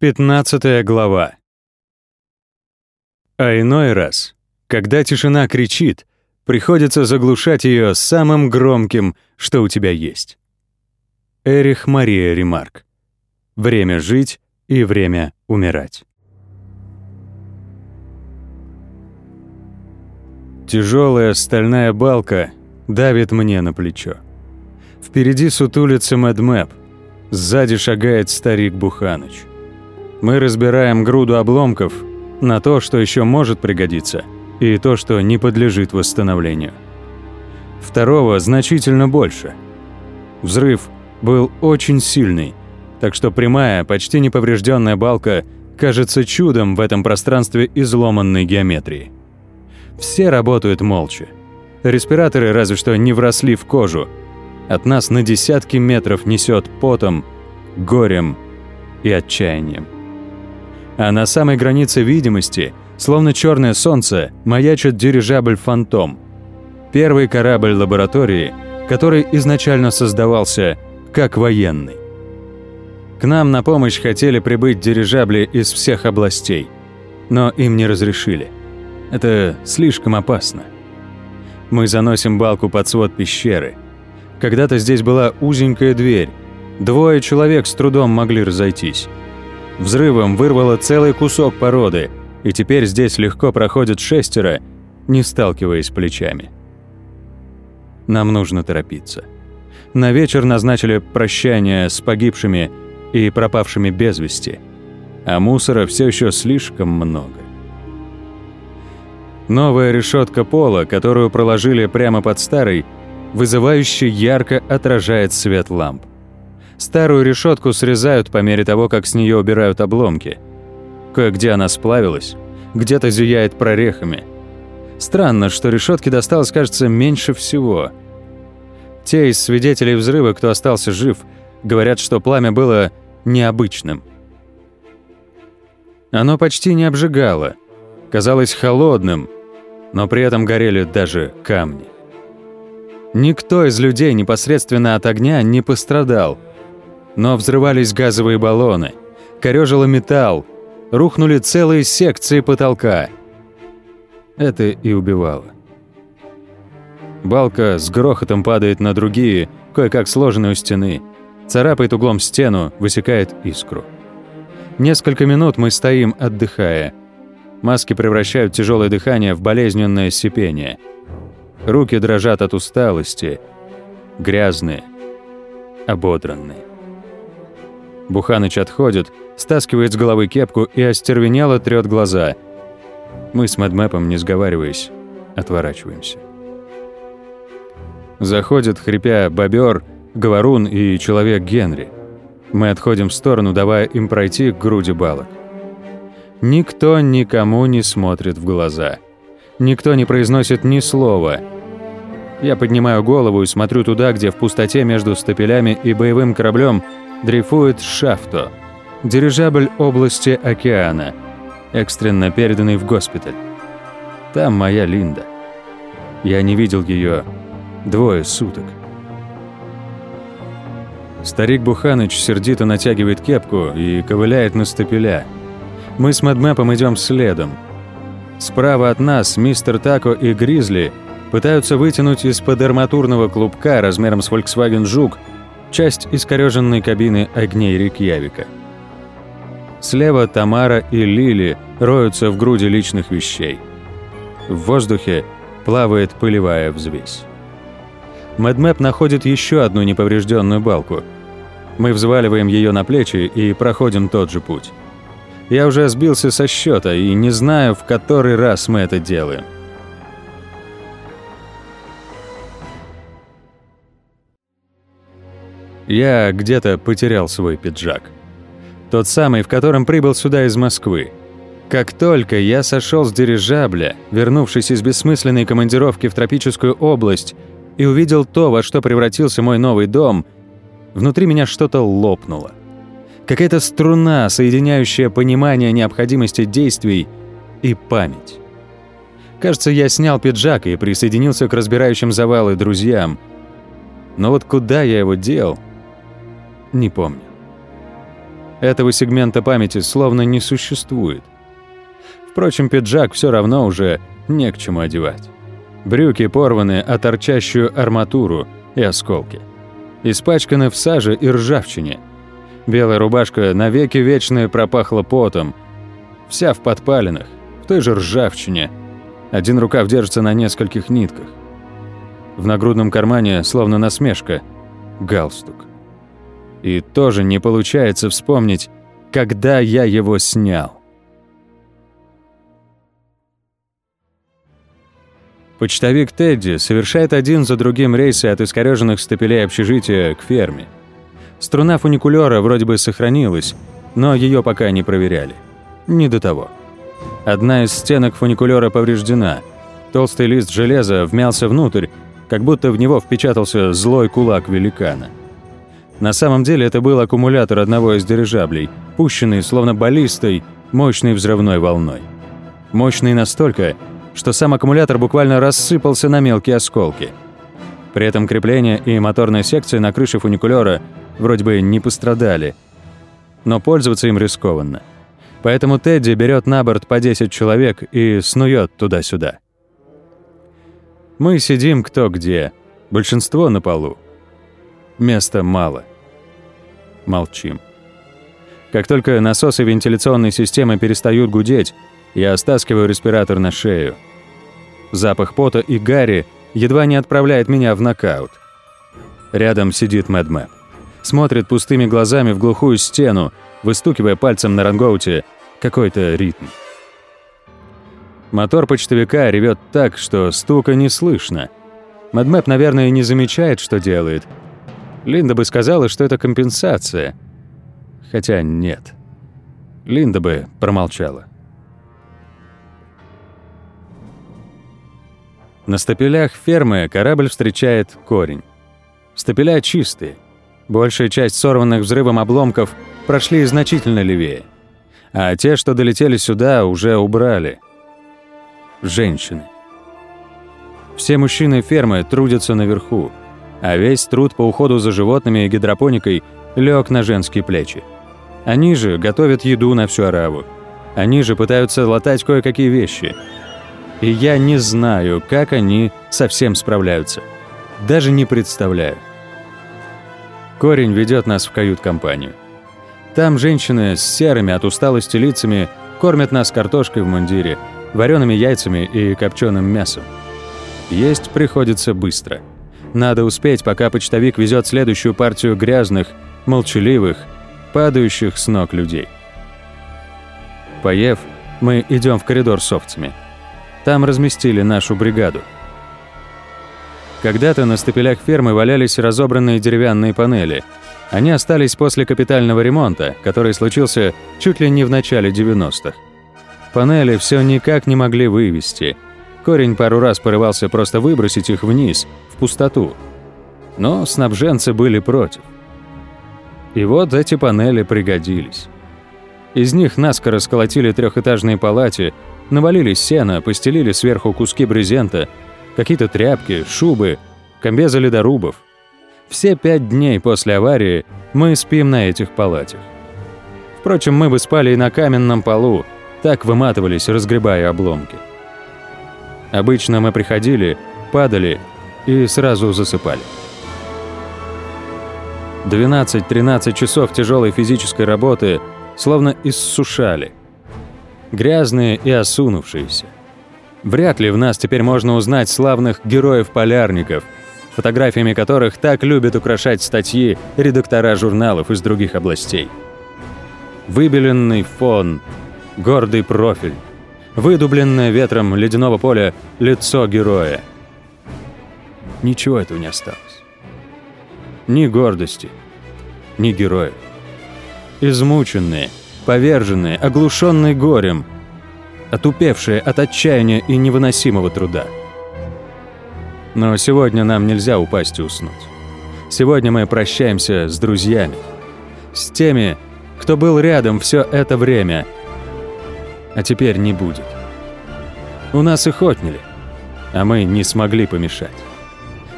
15 глава. А иной раз, когда тишина кричит, приходится заглушать ее самым громким, что у тебя есть. Эрих Мария Ремарк. Время жить и время умирать. Тяжелая стальная балка давит мне на плечо. Впереди сутулится Мэдмэп, сзади шагает старик Буханыч. Мы разбираем груду обломков на то, что еще может пригодиться, и то, что не подлежит восстановлению. Второго значительно больше. Взрыв был очень сильный, так что прямая, почти неповрежденная балка кажется чудом в этом пространстве изломанной геометрии. Все работают молча. Респираторы разве что не вросли в кожу. От нас на десятки метров несет потом, горем и отчаянием. А на самой границе видимости, словно черное солнце, маячит дирижабль «Фантом». Первый корабль лаборатории, который изначально создавался как военный. К нам на помощь хотели прибыть дирижабли из всех областей, но им не разрешили. Это слишком опасно. Мы заносим балку под свод пещеры. Когда-то здесь была узенькая дверь. Двое человек с трудом могли разойтись. Взрывом вырвало целый кусок породы, и теперь здесь легко проходят шестеро, не сталкиваясь плечами. Нам нужно торопиться. На вечер назначили прощание с погибшими и пропавшими без вести, а мусора все еще слишком много. Новая решетка пола, которую проложили прямо под старой, вызывающе ярко отражает свет ламп. Старую решетку срезают по мере того, как с нее убирают обломки. Кое-где она сплавилась, где-то зияет прорехами. Странно, что решетки досталось, кажется, меньше всего. Те из свидетелей взрыва, кто остался жив, говорят, что пламя было необычным. Оно почти не обжигало, казалось холодным, но при этом горели даже камни. Никто из людей непосредственно от огня не пострадал, но взрывались газовые баллоны, корёжило металл, рухнули целые секции потолка. Это и убивало. Балка с грохотом падает на другие, кое-как сложенные у стены, царапает углом стену, высекает искру. Несколько минут мы стоим, отдыхая – Маски превращают тяжелое дыхание в болезненное сипение. Руки дрожат от усталости. Грязные. Ободранные. Буханыч отходит, стаскивает с головы кепку и остервенело трёт глаза. Мы с Мэдмэпом, не сговариваясь, отворачиваемся. Заходит, хрипя, бобер, говорун и человек Генри. Мы отходим в сторону, давая им пройти к груди балок. Никто никому не смотрит в глаза. Никто не произносит ни слова. Я поднимаю голову и смотрю туда, где в пустоте между стапелями и боевым кораблем дрейфует Шафто, дирижабль области океана, экстренно переданный в госпиталь. Там моя Линда. Я не видел ее двое суток. Старик Буханыч сердито натягивает кепку и ковыляет на стапеля – мы с Мэдмэпом идем следом. Справа от нас мистер Тако и Гризли пытаются вытянуть из-под арматурного клубка размером с Volkswagen Жук часть искореженной кабины огней Рикьявика. Слева Тамара и Лили роются в груди личных вещей. В воздухе плавает пылевая взвесь. Мэдмэп находит еще одну неповрежденную балку. Мы взваливаем ее на плечи и проходим тот же путь. Я уже сбился со счета и не знаю, в который раз мы это делаем. Я где-то потерял свой пиджак. Тот самый, в котором прибыл сюда из Москвы. Как только я сошел с дирижабля, вернувшись из бессмысленной командировки в тропическую область, и увидел то, во что превратился мой новый дом, внутри меня что-то лопнуло. Какая-то струна, соединяющая понимание необходимости действий и память. Кажется, я снял пиджак и присоединился к разбирающим завалы друзьям. Но вот куда я его дел, не помню. Этого сегмента памяти словно не существует. Впрочем, пиджак все равно уже не к чему одевать. Брюки порваны о торчащую арматуру и осколки. Испачканы в саже и ржавчине. Белая рубашка навеки вечная пропахла потом. Вся в подпалинах, в той же ржавчине. Один рукав держится на нескольких нитках. В нагрудном кармане, словно насмешка, галстук. И тоже не получается вспомнить, когда я его снял. Почтовик Тедди совершает один за другим рейсы от искорёженных стапелей общежития к ферме. Струна фуникулера вроде бы сохранилась, но ее пока не проверяли. Не до того. Одна из стенок фуникулера повреждена. Толстый лист железа вмялся внутрь, как будто в него впечатался злой кулак великана. На самом деле это был аккумулятор одного из дирижаблей, пущенный, словно баллистой, мощной взрывной волной. Мощный настолько, что сам аккумулятор буквально рассыпался на мелкие осколки. При этом крепление и моторная секция на крыше фуникулера вроде бы не пострадали, но пользоваться им рискованно. Поэтому Тедди берет на борт по 10 человек и снует туда-сюда. Мы сидим кто где, большинство на полу. Места мало. Молчим. Как только насосы вентиляционной системы перестают гудеть, я стаскиваю респиратор на шею. Запах пота и гари едва не отправляет меня в нокаут. Рядом сидит Мэдмэп. Смотрит пустыми глазами в глухую стену, выстукивая пальцем на рангоуте какой-то ритм. Мотор почтовика ревет так, что стука не слышно. Мэдмэп, наверное, не замечает, что делает. Линда бы сказала, что это компенсация. Хотя нет. Линда бы промолчала. На стапелях фермы корабль встречает корень. Стапеля чистые. Большая часть сорванных взрывом обломков прошли значительно левее. А те, что долетели сюда, уже убрали. Женщины. Все мужчины фермы трудятся наверху, а весь труд по уходу за животными и гидропоникой лег на женские плечи. Они же готовят еду на всю ораву. Они же пытаются латать кое-какие вещи – и я не знаю, как они совсем справляются. Даже не представляю. Корень ведет нас в кают-компанию. Там женщины с серыми от усталости лицами кормят нас картошкой в мундире, вареными яйцами и копченым мясом. Есть приходится быстро. Надо успеть, пока почтовик везет следующую партию грязных, молчаливых, падающих с ног людей. Поев, мы идем в коридор с овцами – там разместили нашу бригаду. Когда-то на стапелях фермы валялись разобранные деревянные панели. Они остались после капитального ремонта, который случился чуть ли не в начале 90-х. Панели все никак не могли вывести. Корень пару раз порывался просто выбросить их вниз, в пустоту. Но снабженцы были против. И вот эти панели пригодились. Из них наскоро сколотили трехэтажные палати, Навалили сено, постелили сверху куски брезента, какие-то тряпки, шубы, комбезы ледорубов. Все пять дней после аварии мы спим на этих палатях. Впрочем, мы бы спали и на каменном полу, так выматывались, разгребая обломки. Обычно мы приходили, падали и сразу засыпали. 12-13 часов тяжелой физической работы словно иссушали – грязные и осунувшиеся. Вряд ли в нас теперь можно узнать славных героев-полярников, фотографиями которых так любят украшать статьи редактора журналов из других областей. Выбеленный фон, гордый профиль, выдубленное ветром ледяного поля лицо героя. Ничего этого не осталось. Ни гордости, ни героев. Измученные – поверженные, оглушенные горем, отупевшие от отчаяния и невыносимого труда. Но сегодня нам нельзя упасть и уснуть. Сегодня мы прощаемся с друзьями, с теми, кто был рядом все это время, а теперь не будет. У нас их отняли, а мы не смогли помешать.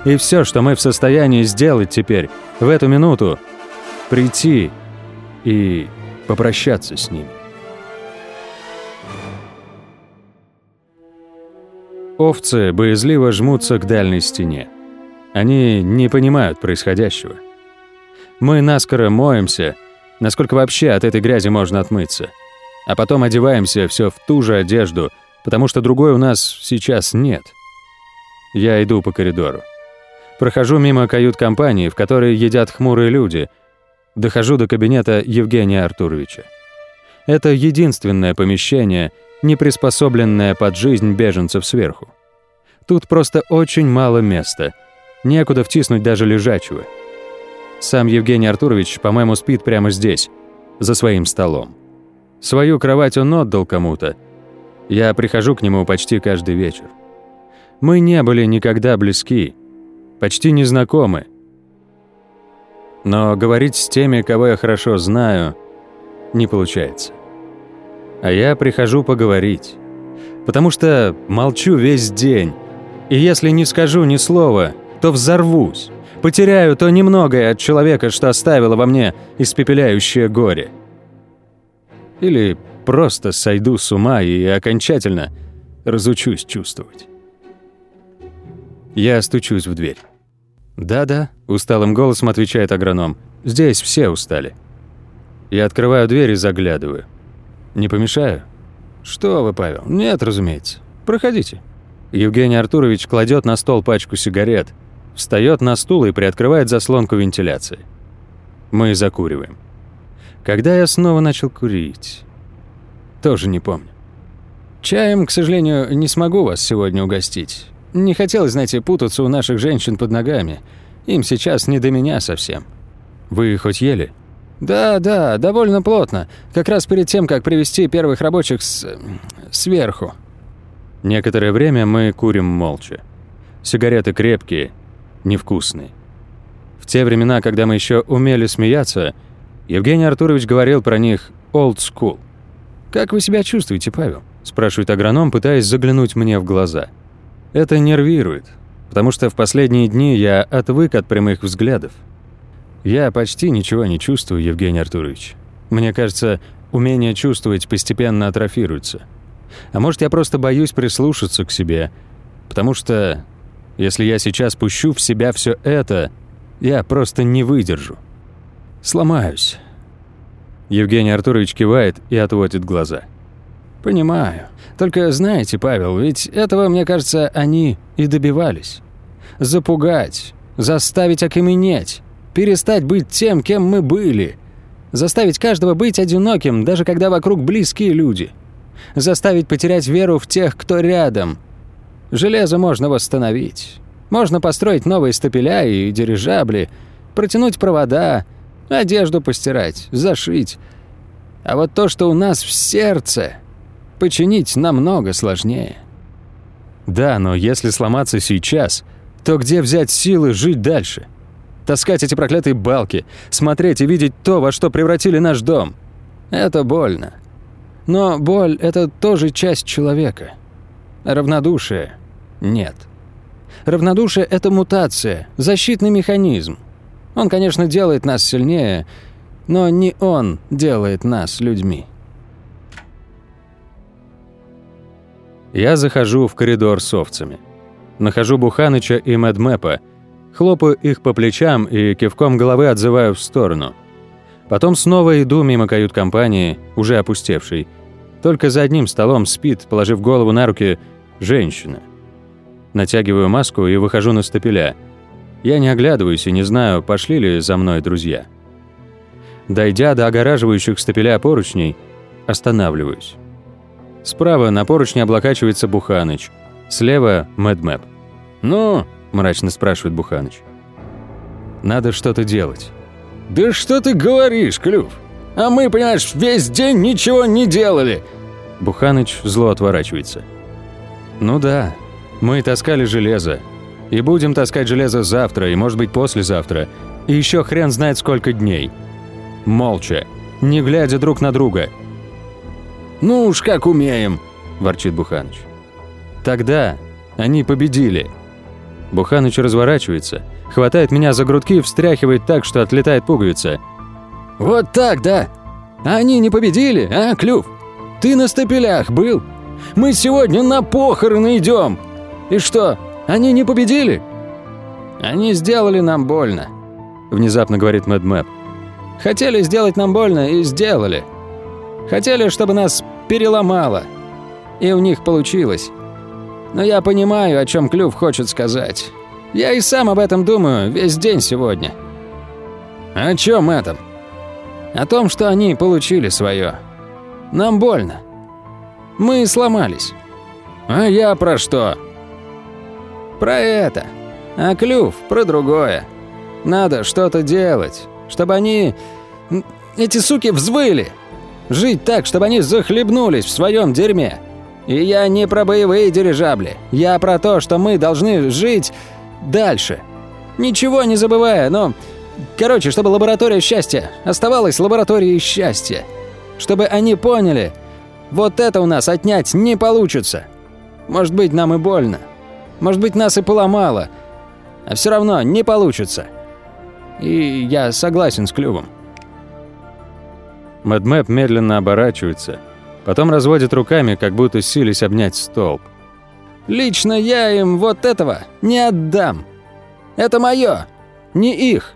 И все, что мы в состоянии сделать теперь, в эту минуту, прийти и попрощаться с ними. Овцы боязливо жмутся к дальней стене. Они не понимают происходящего. Мы наскоро моемся, насколько вообще от этой грязи можно отмыться. А потом одеваемся все в ту же одежду, потому что другой у нас сейчас нет. Я иду по коридору. Прохожу мимо кают-компании, в которой едят хмурые люди. Дохожу до кабинета Евгения Артуровича. Это единственное помещение, не приспособленное под жизнь беженцев сверху. Тут просто очень мало места. Некуда втиснуть даже лежачего. Сам Евгений Артурович, по-моему, спит прямо здесь, за своим столом. Свою кровать он отдал кому-то. Я прихожу к нему почти каждый вечер. Мы не были никогда близки, почти не знакомы. Но говорить с теми, кого я хорошо знаю, не получается. А я прихожу поговорить. Потому что молчу весь день, и если не скажу ни слова, то взорвусь. Потеряю то немногое от человека, что оставило во мне испепеляющее горе. Или просто сойду с ума и окончательно разучусь чувствовать. Я стучусь в дверь. «Да-да», — усталым голосом отвечает агроном. «Здесь все устали». Я открываю дверь и заглядываю. «Не помешаю?» «Что вы, Павел?» «Нет, разумеется. Проходите». Евгений Артурович кладет на стол пачку сигарет, встает на стул и приоткрывает заслонку вентиляции. Мы закуриваем. Когда я снова начал курить? Тоже не помню. Чаем, к сожалению, не смогу вас сегодня угостить. Не хотелось, знаете, путаться у наших женщин под ногами. Им сейчас не до меня совсем. Вы хоть ели? Да, да, довольно плотно. Как раз перед тем, как привести первых рабочих с... сверху. Некоторое время мы курим молча. Сигареты крепкие, невкусные. В те времена, когда мы еще умели смеяться, Евгений Артурович говорил про них «old school». «Как вы себя чувствуете, Павел?» – спрашивает агроном, пытаясь заглянуть мне в глаза. Это нервирует, потому что в последние дни я отвык от прямых взглядов. Я почти ничего не чувствую, Евгений Артурович. Мне кажется, умение чувствовать постепенно атрофируется – а может, я просто боюсь прислушаться к себе, потому что если я сейчас пущу в себя все это, я просто не выдержу. Сломаюсь. Евгений Артурович кивает и отводит глаза. «Понимаю. Только знаете, Павел, ведь этого, мне кажется, они и добивались. Запугать, заставить окаменеть, перестать быть тем, кем мы были, заставить каждого быть одиноким, даже когда вокруг близкие люди» заставить потерять веру в тех, кто рядом. Железо можно восстановить. Можно построить новые стапеля и дирижабли, протянуть провода, одежду постирать, зашить. А вот то, что у нас в сердце, починить намного сложнее. Да, но если сломаться сейчас, то где взять силы жить дальше? Таскать эти проклятые балки, смотреть и видеть то, во что превратили наш дом. Это больно. Но боль – это тоже часть человека. Равнодушие – нет. Равнодушие – это мутация, защитный механизм. Он, конечно, делает нас сильнее, но не он делает нас людьми. Я захожу в коридор с овцами. Нахожу Буханыча и Мэдмэпа, хлопаю их по плечам и кивком головы отзываю в сторону – Потом снова иду мимо кают-компании, уже опустевшей. Только за одним столом спит, положив голову на руки, женщина. Натягиваю маску и выхожу на стапеля. Я не оглядываюсь и не знаю, пошли ли за мной друзья. Дойдя до огораживающих стапеля поручней, останавливаюсь. Справа на поручне облокачивается Буханыч, слева – Мэдмэп. «Ну?» – мрачно спрашивает Буханыч. «Надо что-то делать». «Да что ты говоришь, Клюв? А мы, понимаешь, весь день ничего не делали!» Буханыч зло отворачивается. «Ну да, мы таскали железо. И будем таскать железо завтра, и, может быть, послезавтра. И еще хрен знает сколько дней. Молча, не глядя друг на друга». «Ну уж как умеем!» – ворчит Буханыч. «Тогда они победили». Буханыч разворачивается – Хватает меня за грудки и встряхивает так, что отлетает пуговица. «Вот так, да? Они не победили, а, Клюв? Ты на стапелях был? Мы сегодня на похороны идем. И что, они не победили?» «Они сделали нам больно», — внезапно говорит Мэд Мэп. «Хотели сделать нам больно и сделали. Хотели, чтобы нас переломало. И у них получилось. Но я понимаю, о чем Клюв хочет сказать. Я и сам об этом думаю весь день сегодня». «О чем этом?» «О том, что они получили свое. Нам больно. Мы сломались. А я про что?» «Про это. А Клюв про другое. Надо что-то делать, чтобы они... Эти суки взвыли. Жить так, чтобы они захлебнулись в своем дерьме. И я не про боевые дирижабли. Я про то, что мы должны жить дальше. Ничего не забывая, но... Короче, чтобы лаборатория счастья оставалась лабораторией счастья. Чтобы они поняли, вот это у нас отнять не получится. Может быть, нам и больно. Может быть, нас и поломало. А все равно не получится. И я согласен с Клювом. Мэдмэп медленно оборачивается, потом разводит руками, как будто сились обнять столб. «Лично я им вот этого не отдам. Это мое, не их».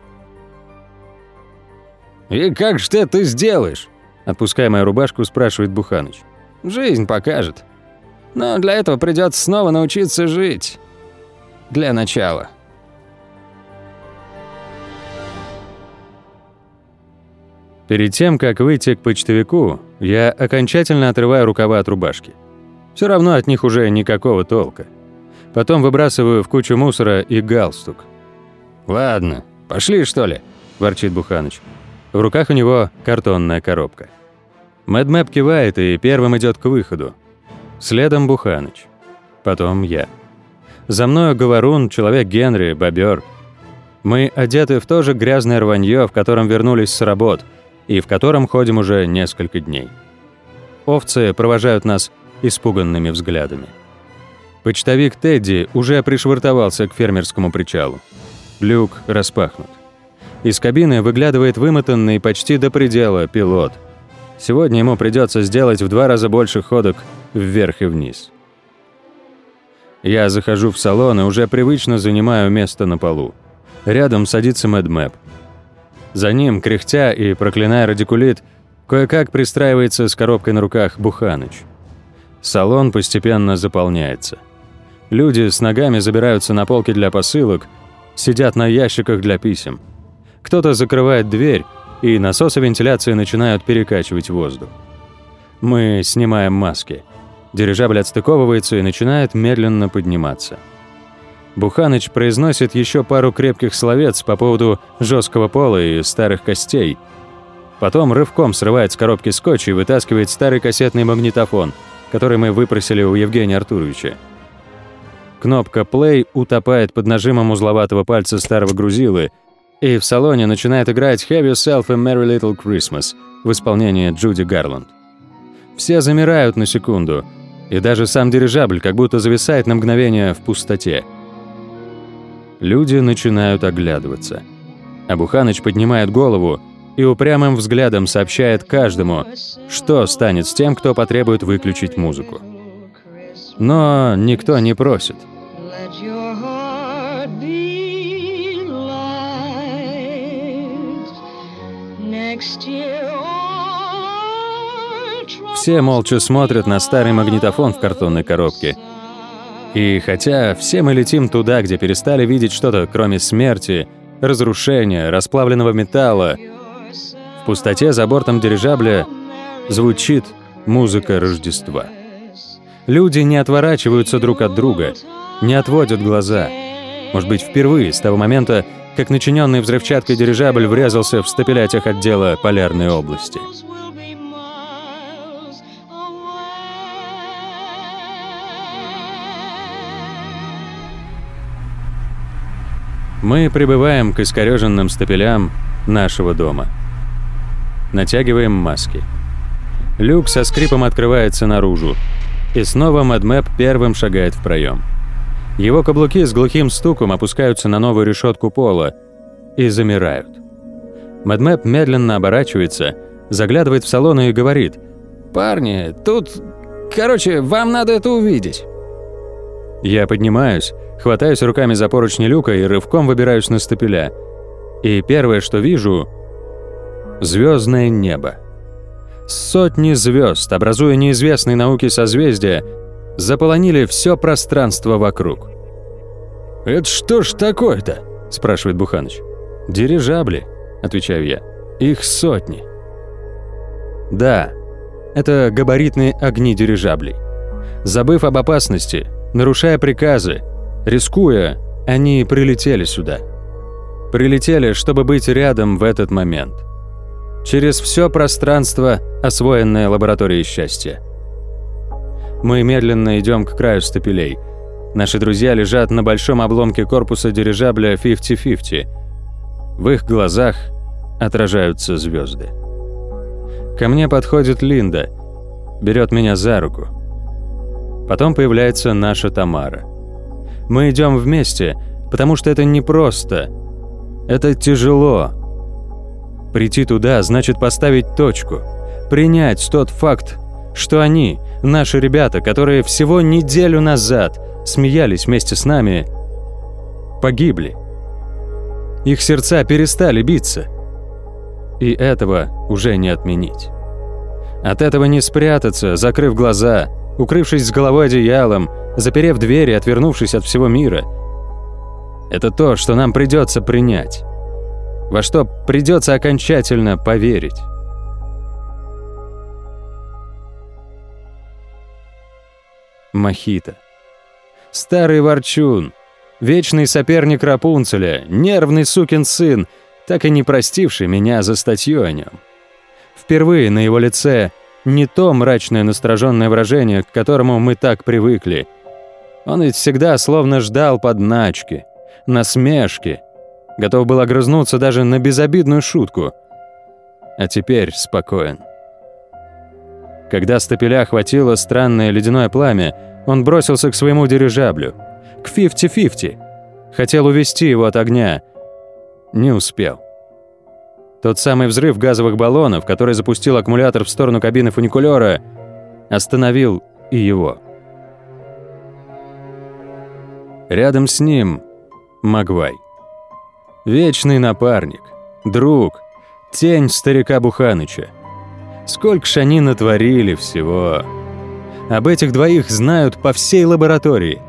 «И как же ты это сделаешь?» Отпуская мою рубашку, спрашивает Буханыч. «Жизнь покажет. Но для этого придется снова научиться жить. Для начала». Перед тем, как выйти к почтовику, я окончательно отрываю рукава от рубашки. Все равно от них уже никакого толка. Потом выбрасываю в кучу мусора и галстук. «Ладно, пошли, что ли?» – ворчит Буханыч. В руках у него картонная коробка. Мэдмэп кивает и первым идет к выходу. Следом Буханыч. Потом я. За мною Говорун, человек Генри, бобер. Мы одеты в то же грязное рванье, в котором вернулись с работ – и в котором ходим уже несколько дней. Овцы провожают нас испуганными взглядами. Почтовик Тедди уже пришвартовался к фермерскому причалу. Люк распахнут. Из кабины выглядывает вымотанный почти до предела пилот. Сегодня ему придется сделать в два раза больше ходок вверх и вниз. Я захожу в салон и уже привычно занимаю место на полу. Рядом садится Мэд Мэп. За ним, кряхтя и проклиная радикулит, кое-как пристраивается с коробкой на руках Буханыч. Салон постепенно заполняется. Люди с ногами забираются на полки для посылок, сидят на ящиках для писем. Кто-то закрывает дверь, и насосы вентиляции начинают перекачивать воздух. Мы снимаем маски. Дирижабль отстыковывается и начинает медленно подниматься. Буханыч произносит еще пару крепких словец по поводу жесткого пола и старых костей. Потом рывком срывает с коробки скотч и вытаскивает старый кассетный магнитофон, который мы выпросили у Евгения Артуровича. Кнопка «Play» утопает под нажимом узловатого пальца старого грузилы, и в салоне начинает играть «Have Yourself a Merry Little Christmas» в исполнении Джуди Гарланд. Все замирают на секунду, и даже сам дирижабль как будто зависает на мгновение в пустоте – Люди начинают оглядываться. Абуханыч поднимает голову и упрямым взглядом сообщает каждому, что станет с тем, кто потребует выключить музыку. Но никто не просит. Все молча смотрят на старый магнитофон в картонной коробке – и хотя все мы летим туда, где перестали видеть что-то, кроме смерти, разрушения, расплавленного металла, в пустоте за бортом дирижабля звучит музыка Рождества. Люди не отворачиваются друг от друга, не отводят глаза. Может быть, впервые с того момента, как начиненный взрывчаткой дирижабль врезался в стапеля отдела Полярной области. Мы прибываем к искореженным стапелям нашего дома. Натягиваем маски. Люк со скрипом открывается наружу. И снова Мэдмэп первым шагает в проем. Его каблуки с глухим стуком опускаются на новую решетку пола и замирают. Мэдмэп медленно оборачивается, заглядывает в салон и говорит. «Парни, тут... Короче, вам надо это увидеть». Я поднимаюсь, хватаюсь руками за поручни люка и рывком выбираюсь на стапеля. И первое, что вижу – звездное небо. Сотни звезд, образуя неизвестные науки созвездия, заполонили все пространство вокруг. «Это что ж такое-то?» – спрашивает Буханыч. «Дирижабли», – отвечаю я. «Их сотни». Да, это габаритные огни дирижаблей. Забыв об опасности, нарушая приказы, рискуя, они прилетели сюда. Прилетели, чтобы быть рядом в этот момент. Через все пространство, освоенное лабораторией счастья. Мы медленно идем к краю стапелей. Наши друзья лежат на большом обломке корпуса дирижабля 50-50. В их глазах отражаются звезды. Ко мне подходит Линда, берет меня за руку. Потом появляется наша Тамара. Мы идем вместе, потому что это непросто. Это тяжело. Прийти туда значит поставить точку, принять тот факт, что они, наши ребята, которые всего неделю назад смеялись вместе с нами, погибли. Их сердца перестали биться. И этого уже не отменить. От этого не спрятаться, закрыв глаза, укрывшись с головой одеялом, заперев двери, отвернувшись от всего мира. Это то, что нам придется принять. Во что придется окончательно поверить. Мохито. Старый ворчун. Вечный соперник Рапунцеля, нервный сукин сын, так и не простивший меня за статью о нем. Впервые на его лице не то мрачное настороженное выражение, к которому мы так привыкли. Он ведь всегда словно ждал подначки, насмешки, готов был огрызнуться даже на безобидную шутку. А теперь спокоен. Когда стапеля хватило странное ледяное пламя, он бросился к своему дирижаблю, к фифти-фифти. Хотел увести его от огня. Не успел. Тот самый взрыв газовых баллонов, который запустил аккумулятор в сторону кабины фуникулера, остановил и его. Рядом с ним Магвай. Вечный напарник, друг, тень старика Буханыча. Сколько ж они натворили всего. Об этих двоих знают по всей лаборатории.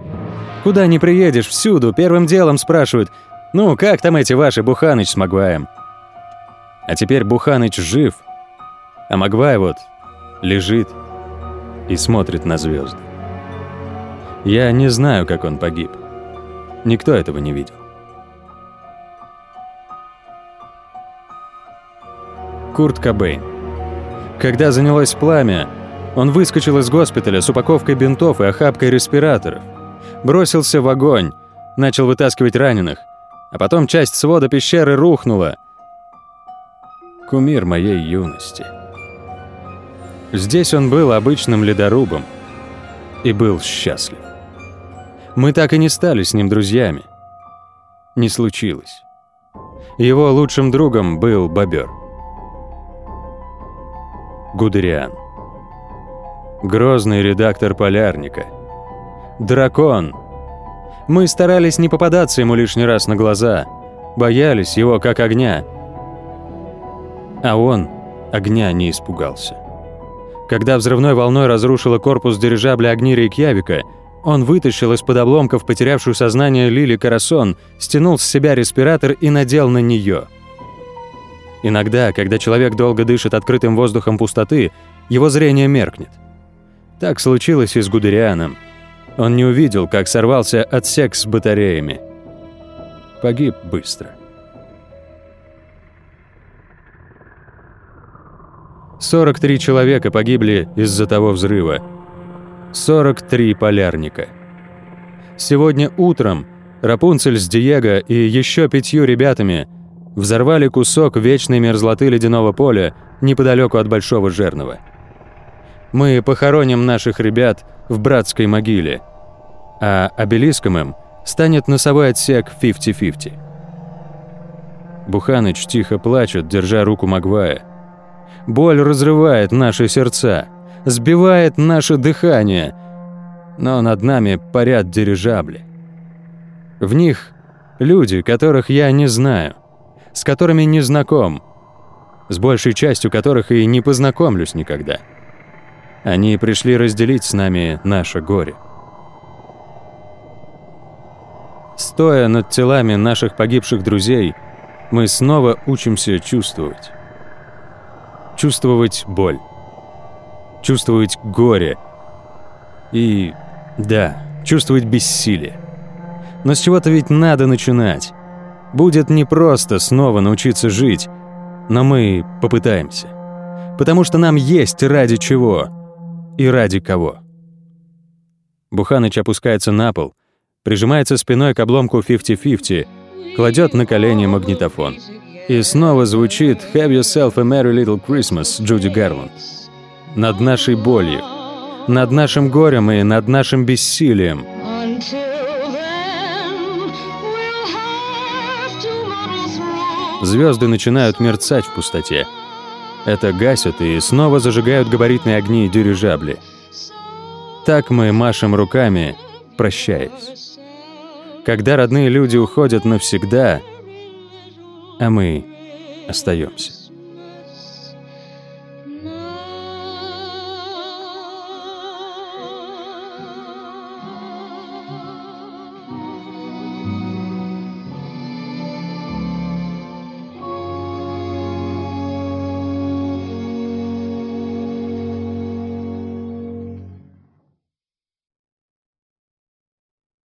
Куда ни приедешь, всюду первым делом спрашивают «Ну, как там эти ваши Буханыч с Магваем?» А теперь Буханыч жив, а Магвай вот лежит и смотрит на звезды. Я не знаю, как он погиб. Никто этого не видел. Курт Кобейн. Когда занялось пламя, он выскочил из госпиталя с упаковкой бинтов и охапкой респираторов, бросился в огонь, начал вытаскивать раненых, а потом часть свода пещеры рухнула — кумир моей юности. Здесь он был обычным ледорубом и был счастлив. Мы так и не стали с ним друзьями. Не случилось. Его лучшим другом был бобер. Гудериан. Грозный редактор полярника. Дракон. Мы старались не попадаться ему лишний раз на глаза, боялись его как огня — а он огня не испугался. Когда взрывной волной разрушила корпус дирижабля огни Рейкьявика, он вытащил из-под обломков потерявшую сознание Лили Карасон, стянул с себя респиратор и надел на нее. Иногда, когда человек долго дышит открытым воздухом пустоты, его зрение меркнет. Так случилось и с Гудерианом. Он не увидел, как сорвался отсек с батареями. Погиб быстро. 43 человека погибли из-за того взрыва. 43 полярника. Сегодня утром Рапунцель с Диего и еще пятью ребятами взорвали кусок вечной мерзлоты ледяного поля неподалеку от Большого Жернова. Мы похороним наших ребят в братской могиле, а обелиском им станет носовой отсек 50-50. Буханыч тихо плачет, держа руку Магвая – Боль разрывает наши сердца, сбивает наше дыхание. Но над нами парят дирижабли. В них люди, которых я не знаю, с которыми не знаком, с большей частью которых и не познакомлюсь никогда. Они пришли разделить с нами наше горе. Стоя над телами наших погибших друзей, мы снова учимся чувствовать. Чувствовать боль. Чувствовать горе. И, да, чувствовать бессилие. Но с чего-то ведь надо начинать. Будет непросто снова научиться жить, но мы попытаемся. Потому что нам есть ради чего и ради кого. Буханыч опускается на пол, прижимается спиной к обломку 50-50, кладет на колени магнитофон. И снова звучит «Have yourself a merry little Christmas» Джуди Гарланд. Над нашей болью, над нашим горем и над нашим бессилием. Звезды начинают мерцать в пустоте. Это гасят и снова зажигают габаритные огни и дирижабли. Так мы машем руками, прощаясь когда родные люди уходят навсегда, а мы остаемся.